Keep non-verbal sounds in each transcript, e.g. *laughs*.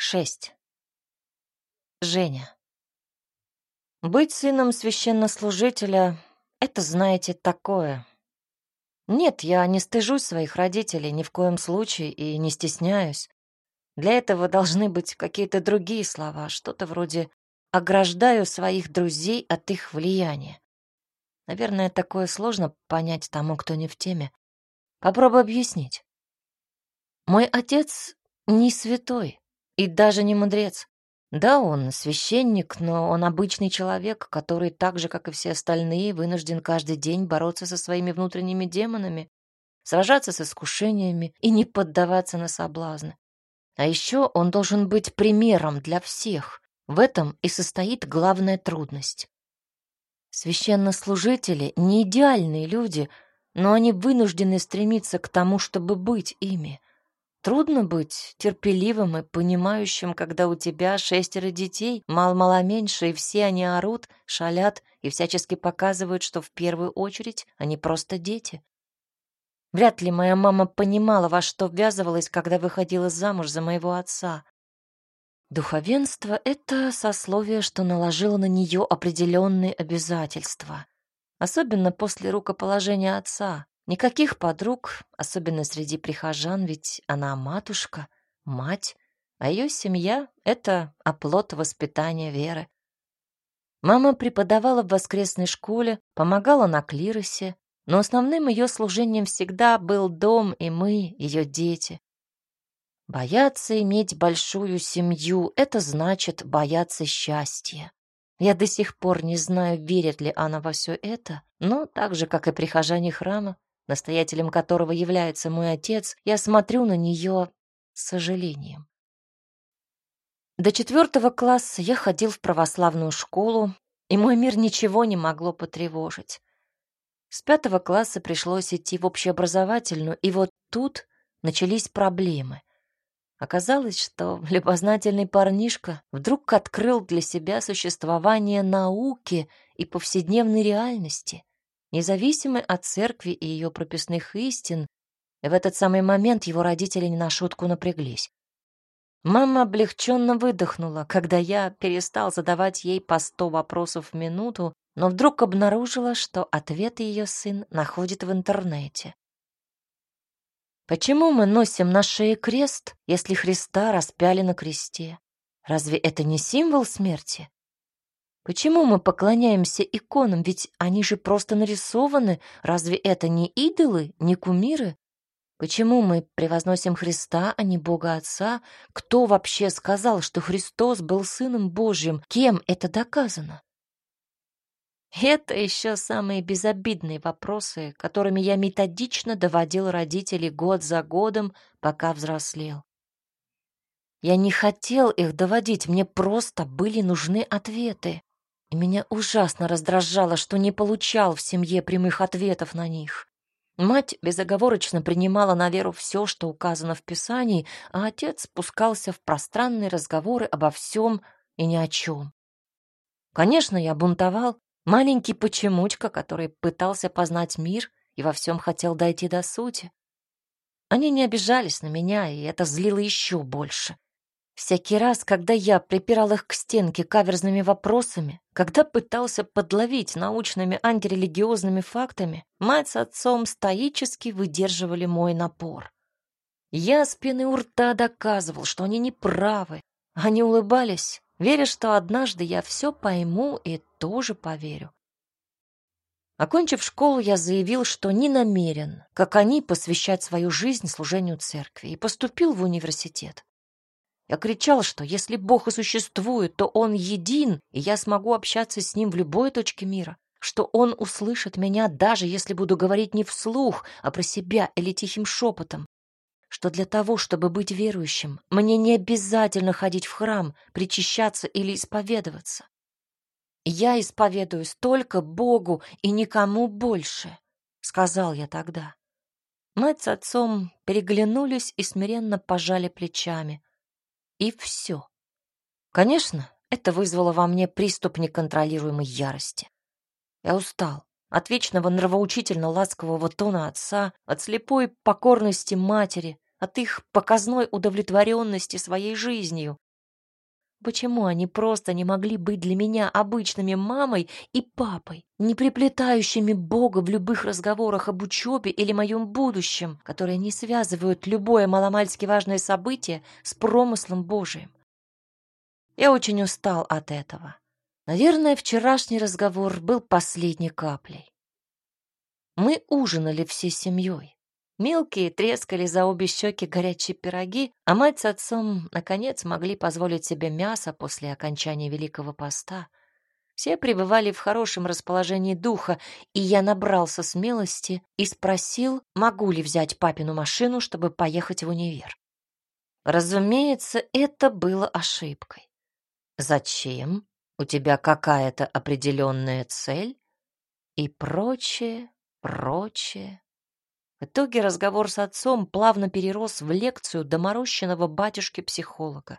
Шесть. Женя. Быть сыном священнослужителя — это, знаете, такое. Нет, я не стыжусь своих родителей ни в коем случае и не стесняюсь. Для этого должны быть какие-то другие слова, что-то вроде «ограждаю своих друзей от их влияния». Наверное, такое сложно понять тому, кто не в теме. Попробуй объяснить. Мой отец не святой, и даже не мудрец. Да, он священник, но он обычный человек, который так же, как и все остальные, вынужден каждый день бороться со своими внутренними демонами, сражаться с искушениями и не поддаваться на соблазны. А еще он должен быть примером для всех. В этом и состоит главная трудность. Священнослужители — не идеальные люди, но они вынуждены стремиться к тому, чтобы быть ими — Трудно быть терпеливым и понимающим, когда у тебя шестеро детей, мало-мало меньше, и все они орут, шалят и всячески показывают, что в первую очередь они просто дети. Вряд ли моя мама понимала, во что ввязывалась, когда выходила замуж за моего отца. Духовенство — это сословие, что наложило на нее определенные обязательства. Особенно после рукоположения отца. Никаких подруг, особенно среди прихожан, ведь она матушка, мать, а ее семья — это оплот воспитания веры. Мама преподавала в воскресной школе, помогала на клиросе, но основным ее служением всегда был дом и мы, ее дети. Бояться иметь большую семью — это значит бояться счастья. Я до сих пор не знаю, верит ли она во все это, но так же, как и прихожане храма, настоятелем которого является мой отец, я смотрю на нее с сожалением. До четвертого класса я ходил в православную школу, и мой мир ничего не могло потревожить. С пятого класса пришлось идти в общеобразовательную, и вот тут начались проблемы. Оказалось, что *laughs* любознательный парнишка вдруг открыл для себя существование науки и повседневной реальности независимый от церкви и ее прописных истин, в этот самый момент его родители не на шутку напряглись. Мама облегченно выдохнула, когда я перестал задавать ей по сто вопросов в минуту, но вдруг обнаружила, что ответы ее сын находит в интернете. Почему мы носим на шее крест, если Христа распяли на кресте? Разве это не символ смерти? Почему мы поклоняемся иконам? Ведь они же просто нарисованы. Разве это не идолы, не кумиры? Почему мы превозносим Христа, а не Бога Отца? Кто вообще сказал, что Христос был Сыном Божьим? Кем это доказано? Это еще самые безобидные вопросы, которыми я методично доводил родителей год за годом, пока взрослел. Я не хотел их доводить, мне просто были нужны ответы. И меня ужасно раздражало, что не получал в семье прямых ответов на них. Мать безоговорочно принимала на веру все, что указано в Писании, а отец спускался в пространные разговоры обо всем и ни о чем. Конечно, я бунтовал, маленький почемучка, который пытался познать мир и во всем хотел дойти до сути. Они не обижались на меня, и это злило еще больше. Всякий раз, когда я припирал их к стенке каверзными вопросами, когда пытался подловить научными антирелигиозными фактами, мать с отцом стоически выдерживали мой напор. Я с пены у рта доказывал, что они не правы. Они улыбались, веря, что однажды я все пойму и тоже поверю. Окончив школу, я заявил, что не намерен, как они, посвящать свою жизнь служению церкви, и поступил в университет. Я кричал, что если Бог и существует, то Он един, и я смогу общаться с Ним в любой точке мира, что Он услышит меня, даже если буду говорить не вслух, а про себя или тихим шепотом, что для того, чтобы быть верующим, мне не обязательно ходить в храм, причащаться или исповедоваться. Я исповедуюсь только Богу и никому больше, сказал я тогда. Мать с отцом переглянулись и смиренно пожали плечами. И все. Конечно, это вызвало во мне приступ неконтролируемой ярости. Я устал от вечного нравоучительно-ласкового тона отца, от слепой покорности матери, от их показной удовлетворенности своей жизнью. Почему они просто не могли быть для меня обычными мамой и папой, не приплетающими Бога в любых разговорах об учебе или моем будущем, которые не связывают любое маломальски важное событие с промыслом Божиим? Я очень устал от этого. Наверное, вчерашний разговор был последней каплей. Мы ужинали всей семьей. Мелкие трескали за обе щеки горячие пироги, а мать с отцом, наконец, могли позволить себе мясо после окончания Великого Поста. Все пребывали в хорошем расположении духа, и я набрался смелости и спросил, могу ли взять папину машину, чтобы поехать в универ. Разумеется, это было ошибкой. Зачем? У тебя какая-то определенная цель? И прочее, прочее. В итоге разговор с отцом плавно перерос в лекцию доморощенного батюшки-психолога.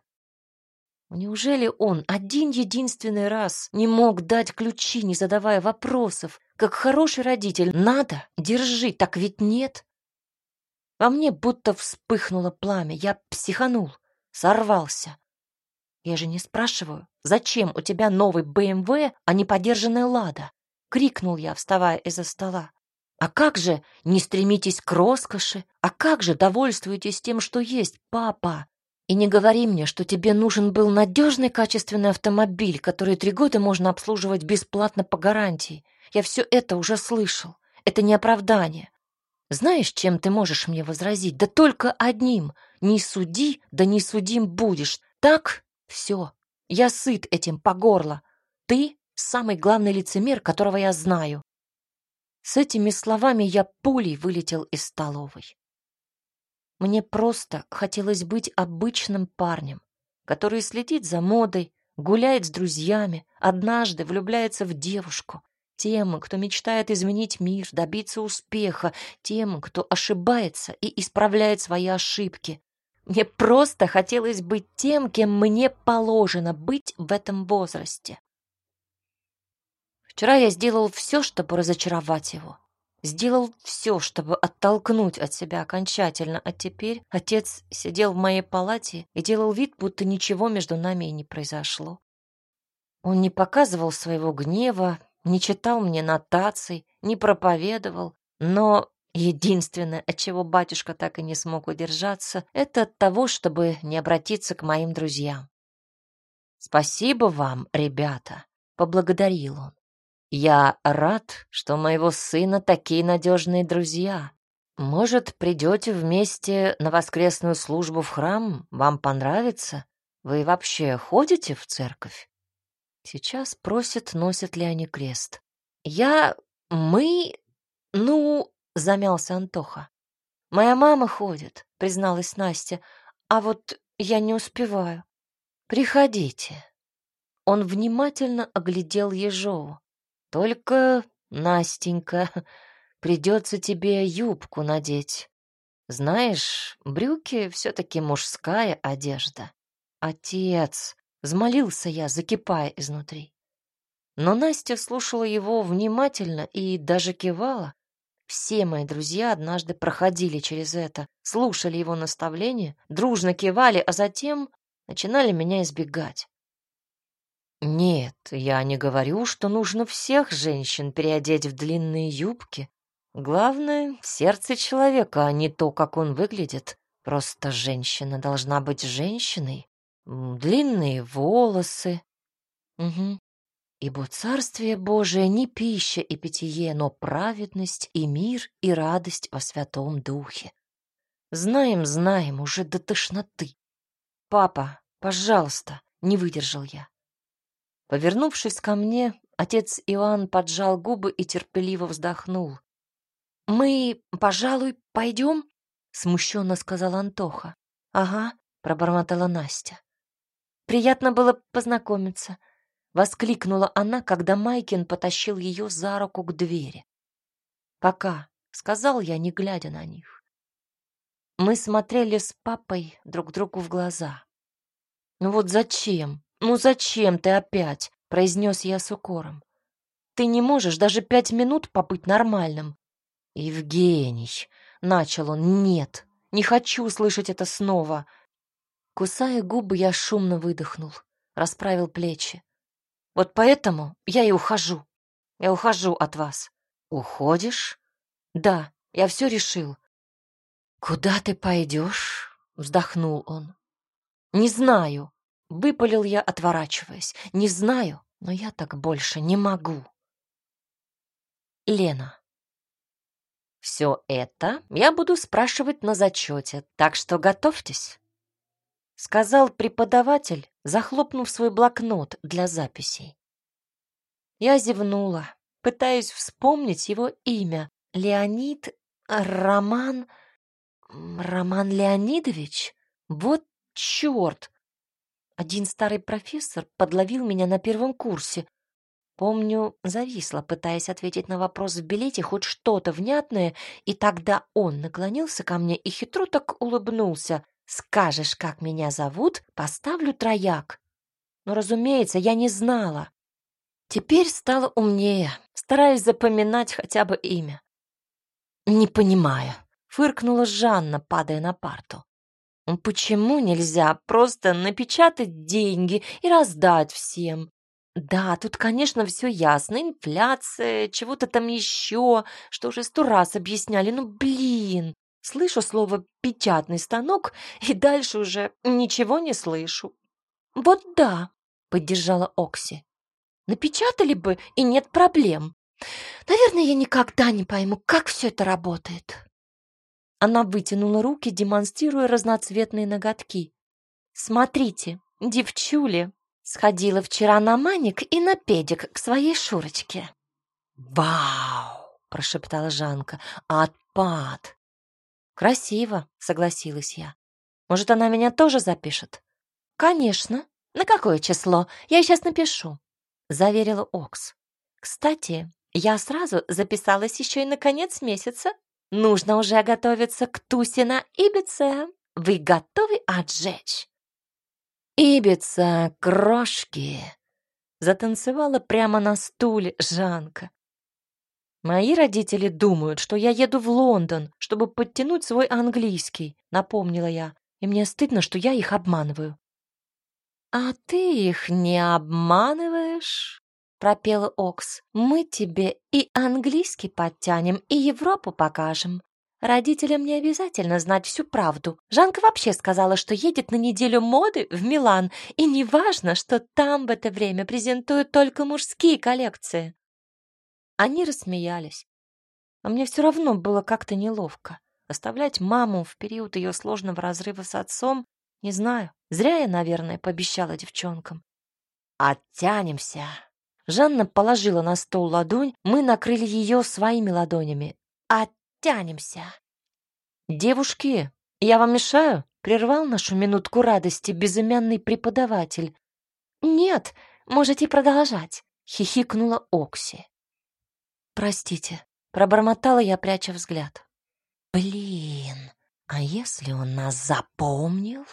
Неужели он один единственный раз не мог дать ключи, не задавая вопросов? Как хороший родитель, надо, держи, так ведь нет. Во мне будто вспыхнуло пламя, я психанул, сорвался. Я же не спрашиваю, зачем у тебя новый БМВ, а не подержанная Лада? Крикнул я, вставая из-за стола. А как же не стремитесь к роскоши? А как же довольствуетесь тем, что есть, папа? И не говори мне, что тебе нужен был надежный качественный автомобиль, который три года можно обслуживать бесплатно по гарантии. Я все это уже слышал. Это не оправдание. Знаешь, чем ты можешь мне возразить? Да только одним. Не суди, да не судим будешь. Так? Все. Я сыт этим по горло. Ты — самый главный лицемер, которого я знаю. С этими словами я пулей вылетел из столовой. Мне просто хотелось быть обычным парнем, который следит за модой, гуляет с друзьями, однажды влюбляется в девушку, тем, кто мечтает изменить мир, добиться успеха, тем, кто ошибается и исправляет свои ошибки. Мне просто хотелось быть тем, кем мне положено быть в этом возрасте. Вчера я сделал все, чтобы разочаровать его. Сделал все, чтобы оттолкнуть от себя окончательно, а теперь отец сидел в моей палате и делал вид, будто ничего между нами и не произошло. Он не показывал своего гнева, не читал мне нотаций, не проповедовал, но единственное, от чего батюшка так и не смог удержаться, это от того, чтобы не обратиться к моим друзьям. «Спасибо вам, ребята», — поблагодарил он. Я рад, что моего сына такие надежные друзья. Может, придете вместе на воскресную службу в храм? Вам понравится? Вы вообще ходите в церковь? Сейчас просят, носят ли они крест. Я... мы... ну... замялся Антоха. Моя мама ходит, призналась Настя, а вот я не успеваю. Приходите. Он внимательно оглядел Ежову. Только, Настенька, *laughs* придется тебе юбку надеть. Знаешь, брюки все-таки мужская одежда. Отец, взмолился я, закипая изнутри. Но Настя слушала его внимательно и даже кивала. Все мои друзья однажды проходили через это, слушали его наставления, дружно кивали, а затем начинали меня избегать. Нет, я не говорю, что нужно всех женщин переодеть в длинные юбки. Главное — сердце человека, а не то, как он выглядит. Просто женщина должна быть женщиной. Длинные волосы. Угу. Ибо Царствие Божие не пища и питье, но праведность и мир и радость во Святом Духе. Знаем, знаем, уже до тошноты. Папа, пожалуйста, не выдержал я. Повернувшись ко мне, отец Иоанн поджал губы и терпеливо вздохнул. «Мы, пожалуй, пойдем?» — смущенно сказал Антоха. «Ага», — пробормотала Настя. «Приятно было познакомиться», — воскликнула она, когда Майкин потащил ее за руку к двери. «Пока», — сказал я, не глядя на них. Мы смотрели с папой друг другу в глаза. «Ну вот зачем? «Ну зачем ты опять?» — произнес я с укором. «Ты не можешь даже пять минут побыть нормальным». «Евгений!» — начал он. «Нет, не хочу слышать это снова». Кусая губы, я шумно выдохнул. расправил плечи. Вот поэтому я и ухожу. Я ухожу от вас. Уходишь? Да, я все решил. Куда ты пойдешь? Вздохнул он. Не знаю. Выпалил я, отворачиваясь. Не знаю, но я так больше не могу. Лена. Все это я буду спрашивать на зачете, так что готовьтесь. Сказал преподаватель, захлопнув свой блокнот для записей. Я зевнула, пытаясь вспомнить его имя. Леонид Роман... Роман Леонидович? Вот черт! Один старый профессор подловил меня на первом курсе. Помню, зависла, пытаясь ответить на вопрос в билете хоть что-то внятное, и тогда он наклонился ко мне и хитро так улыбнулся. «Скажешь, как меня зовут, поставлю трояк». Но, разумеется, я не знала. Теперь стала умнее, стараясь запоминать хотя бы имя. «Не понимаю», — фыркнула Жанна, падая на парту. «Почему нельзя просто напечатать деньги и раздать всем? Да, тут, конечно, все ясно. Инфляция, чего-то там еще, что уже сто раз объясняли. Ну, блин, слышу слово «печатный станок» *laughs* и дальше уже ничего не слышу. Вот да, поддержала Окси. Напечатали бы, и нет проблем. Наверное, я никогда не пойму, как все это работает. Она вытянула руки, демонстрируя разноцветные ноготки. Смотрите, девчули, сходила вчера на маник и на педик к своей Шурочке. Вау, прошептала Жанка. Отпад. Красиво, согласилась я. Может, она меня тоже запишет? Конечно. На какое число? Я сейчас напишу заверила Окс. Кстати, я сразу записалась еще и на конец месяца. Нужно уже готовиться к тусе на Ибице. Вы готовы отжечь? Ибица, крошки! Затанцевала прямо на стуле Жанка. Мои родители думают, что я еду в Лондон, чтобы подтянуть свой английский, напомнила я, и мне стыдно, что я их обманываю. «А ты их не обманываешь?» — пропела Окс. «Мы тебе и английский подтянем, и Европу покажем. Родителям не обязательно знать всю правду. Жанка вообще сказала, что едет на неделю моды в Милан, и не важно, что там в это время презентуют только мужские коллекции». Они рассмеялись. А мне все равно было как-то неловко. Оставлять маму в период ее сложного разрыва с отцом не знаю. Зря я, наверное, пообещала девчонкам. Оттянемся. Жанна положила на стол ладонь, мы накрыли ее своими ладонями. Оттянемся. Девушки, я вам мешаю? Прервал нашу минутку радости безымянный преподаватель. Нет, можете продолжать, хихикнула Окси. Простите, пробормотала я, пряча взгляд. Блин, а если он нас запомнил?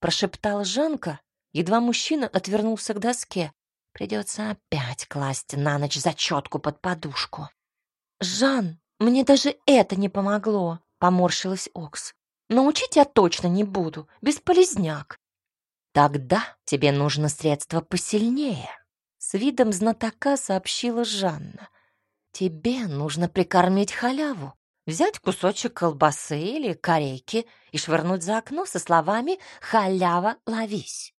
прошептал Жанка, едва мужчина отвернулся к доске. Придется опять класть на ночь зачетку под подушку. Жан, мне даже это не помогло, поморщилась Окс. Научить я точно не буду, бесполезняк. Тогда тебе нужно средство посильнее, с видом знатока сообщила Жанна. Тебе нужно прикормить халяву взять кусочек колбасы или корейки и швырнуть за окно со словами «Халява, ловись».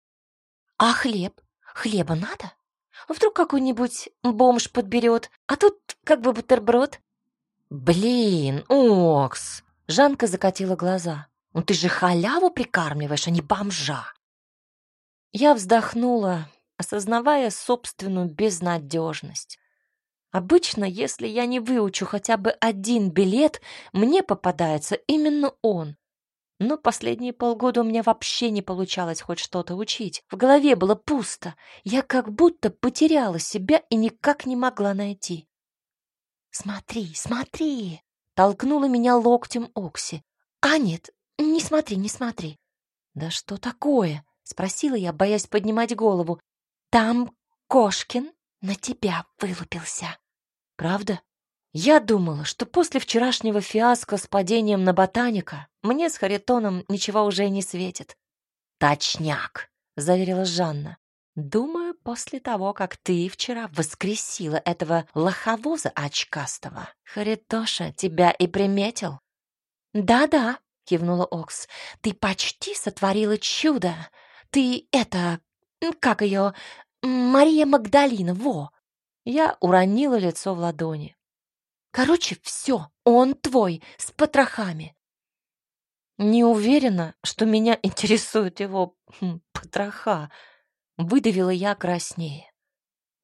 «А хлеб? Хлеба надо? Вдруг какой-нибудь бомж подберет, а тут как бы бутерброд?» «Блин, Окс!» Жанка закатила глаза. «Ну ты же халяву прикармливаешь, а не бомжа!» Я вздохнула, осознавая собственную безнадежность. Обычно, если я не выучу хотя бы один билет, мне попадается именно он. Но последние полгода у меня вообще не получалось хоть что-то учить. В голове было пусто. Я как будто потеряла себя и никак не могла найти. «Смотри, смотри!» — толкнула меня локтем Окси. «А нет, не смотри, не смотри!» «Да что такое?» — спросила я, боясь поднимать голову. «Там Кошкин на тебя вылупился. Правда? Я думала, что после вчерашнего фиаско с падением на ботаника мне с Харитоном ничего уже не светит. Точняк, заверила Жанна. Думаю, после того, как ты вчера воскресила этого лоховоза очкастого, Харитоша тебя и приметил. Да-да, кивнула Окс, ты почти сотворила чудо. Ты это, как ее, Мария Магдалина, во. Я уронила лицо в ладони. Короче, все, он твой, с потрохами. Не уверена, что меня интересует его хм, потроха. Выдавила я краснее.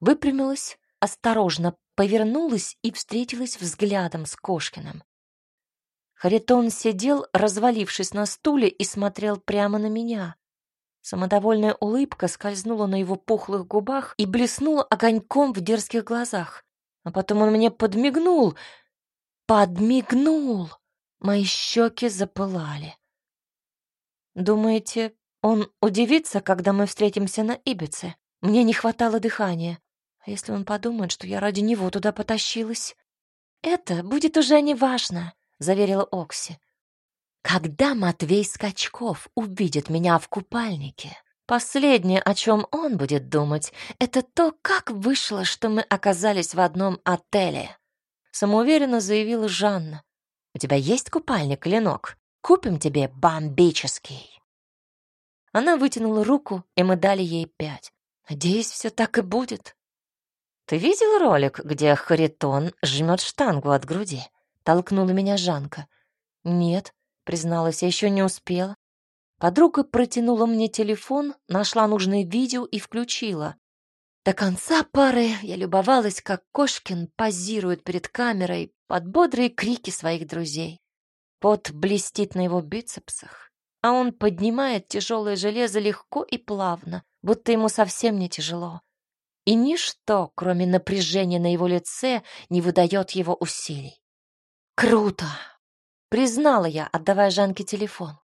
Выпрямилась, осторожно повернулась и встретилась взглядом с Кошкиным. Харитон сидел, развалившись на стуле, и смотрел прямо на меня. Самодовольная улыбка скользнула на его пухлых губах и блеснула огоньком в дерзких глазах. А потом он мне подмигнул. Подмигнул! Мои щеки запылали. Думаете, он удивится, когда мы встретимся на Ибице. Мне не хватало дыхания. А если он подумает, что я ради него туда потащилась? Это будет уже не важно, заверила Окси. Когда Матвей Скачков увидит меня в купальнике, последнее, о чем он будет думать, это то, как вышло, что мы оказались в одном отеле. Самоуверенно заявила Жанна. У тебя есть купальник, Ленок? Купим тебе бомбический. Она вытянула руку, и мы дали ей пять. Надеюсь, все так и будет. Ты видел ролик, где Харитон жмет штангу от груди? Толкнула меня Жанка. Нет, призналась, я еще не успела. Подруга протянула мне телефон, нашла нужное видео и включила. До конца пары я любовалась, как Кошкин позирует перед камерой под бодрые крики своих друзей. Пот блестит на его бицепсах а он поднимает тяжелое железо легко и плавно, будто ему совсем не тяжело. И ничто, кроме напряжения на его лице, не выдает его усилий. «Круто!» — признала я, отдавая Жанке телефон.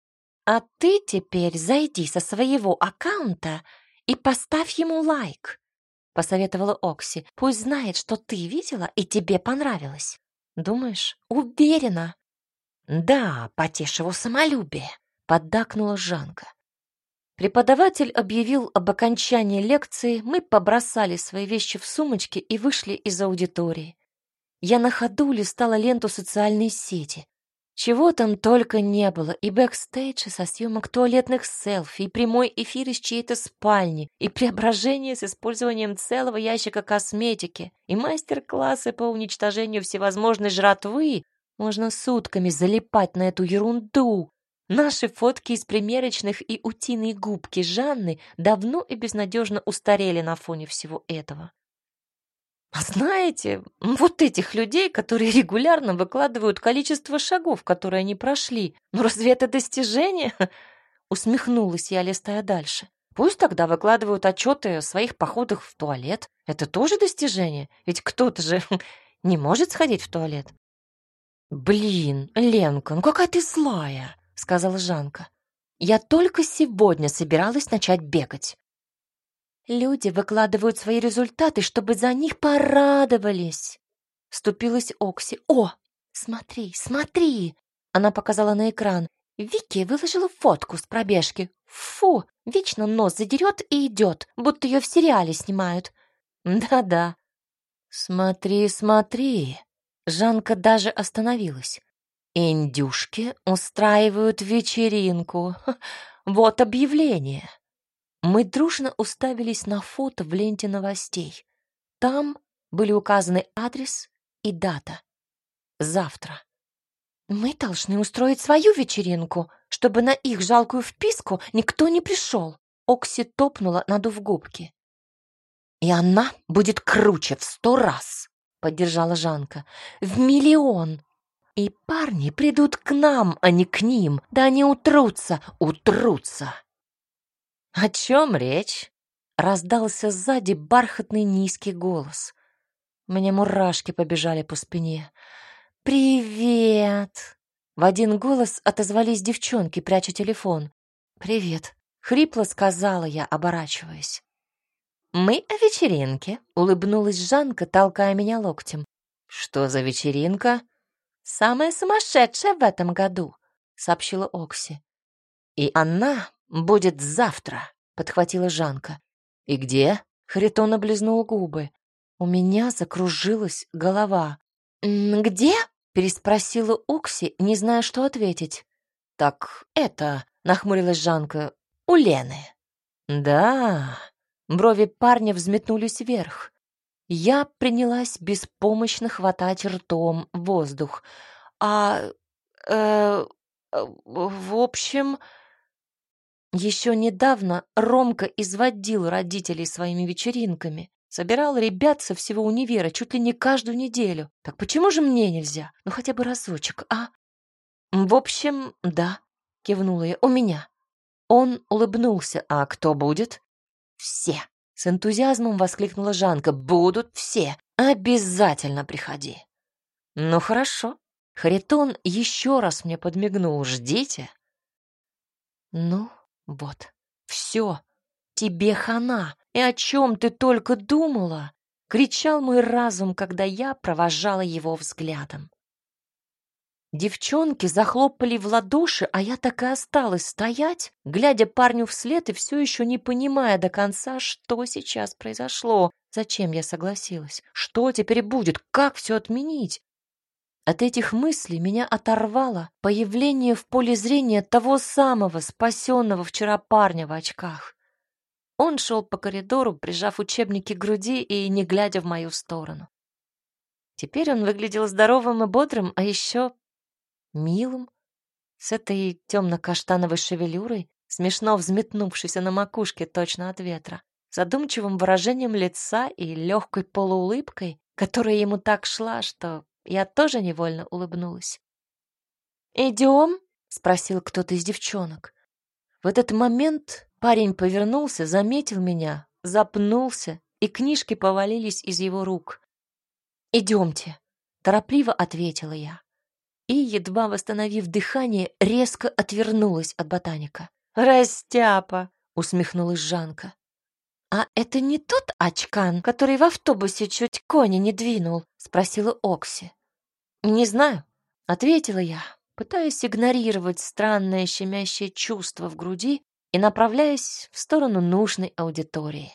«А ты теперь зайди со своего аккаунта и поставь ему лайк», — посоветовала Окси. «Пусть знает, что ты видела и тебе понравилось». «Думаешь?» «Уверена». «Да, потешь его самолюбие», поддакнула Жанка. Преподаватель объявил об окончании лекции, мы побросали свои вещи в сумочки и вышли из аудитории. Я на ходу листала ленту социальной сети. Чего там только не было, и бэкстейджи со съемок и туалетные селфи, и прямой эфир из чьей-то спальни, и преображение с использованием целого ящика косметики, и мастер-классы по уничтожению всевозможной жратвы. Можно сутками залипать на эту ерунду, Наши фотки из примерочных и утиные губки Жанны давно и безнадежно устарели на фоне всего этого. А знаете, вот этих людей, которые регулярно выкладывают количество шагов, которые они прошли, ну разве это достижение? *laughs* Усмехнулась я, листая дальше. Пусть тогда выкладывают отчеты о своих походах в туалет. Это тоже достижение, ведь кто-то же *laughs* не может сходить в туалет. Блин, Ленка, ну какая ты злая сказала Жанка. Я только сегодня собиралась начать бегать. Люди выкладывают свои результаты, чтобы за них порадовались. Вступилась Окси. О, смотри, смотри. Она показала на экран. Вики выложила фотку с пробежки. Фу, вечно нос задерет и идет, будто ее в сериале снимают. Да-да. Смотри, смотри. Жанка даже остановилась. Индюшки устраивают вечеринку. *laughs* Вот объявление. Мы дружно уставились на фото в ленте новостей. Там были указаны адрес и дата. Завтра. Мы должны устроить свою вечеринку, чтобы на их жалкую вписку никто не пришел. Окси топнула, надув губки. И она будет круче в сто раз, поддержала Жанка. В миллион. И парни придут к нам, а не к ним. Да они утрутся, утрутся. О чем речь? Раздался сзади бархатный низкий голос. Мне мурашки побежали по спине. «Привет!» В один голос отозвались девчонки, пряча телефон. «Привет!» — хрипло сказала я, оборачиваясь. «Мы о вечеринке», — улыбнулась Жанка, толкая меня локтем. «Что за вечеринка?» «Самая сумасшедшая в этом году», — сообщила Окси. «И она будет завтра», — подхватила Жанка. «И где?» — Харитон облизнул губы. У меня закружилась голова. «Где?» — переспросила Укси, не зная, что ответить. «Так это...» — нахмурилась Жанка. «У Лены». «Да...» Брови парня взметнулись вверх. Я принялась беспомощно хватать ртом воздух. «А... э... в общем...» Еще недавно Ромка изводил родителей своими вечеринками. Собирал ребят со всего универа чуть ли не каждую неделю. Так почему же мне нельзя? Ну хотя бы разочек, а? В общем, да, кивнула я. У меня. Он улыбнулся. А кто будет? Все. С энтузиазмом воскликнула Жанка. Будут все. Обязательно приходи. Ну хорошо. Харитон еще раз мне подмигнул. Ждите. Ну, вот. Все. Тебе хана. И о чем ты только думала? Кричал мой разум, когда я провожала его взглядом. Девчонки захлопали в ладоши, а я так и осталась стоять, глядя парню вслед и все еще не понимая до конца, что сейчас произошло, зачем я согласилась, что теперь будет, как все отменить. От этих мыслей меня оторвало появление в поле зрения того самого спасенного вчера парня в очках. Он шел по коридору, прижав учебники к груди и не глядя в мою сторону. Теперь он выглядел здоровым и бодрым, а еще милым, с этой темно-каштановой шевелюрой, смешно взметнувшейся на макушке точно от ветра, задумчивым выражением лица и легкой полуулыбкой, которая ему так шла, что я тоже невольно улыбнулась. «Идем?» — спросил кто-то из девчонок. В этот момент парень повернулся, заметил меня, запнулся, и книжки повалились из его рук. «Идемте», — торопливо ответила я и, едва восстановив дыхание, резко отвернулась от ботаника. «Растяпа!» — усмехнулась Жанка. «А это не тот очкан, который в автобусе чуть кони не двинул?» — спросила Окси. «Не знаю», — ответила я, пытаясь игнорировать странное щемящее чувство в груди и направляясь в сторону нужной аудитории.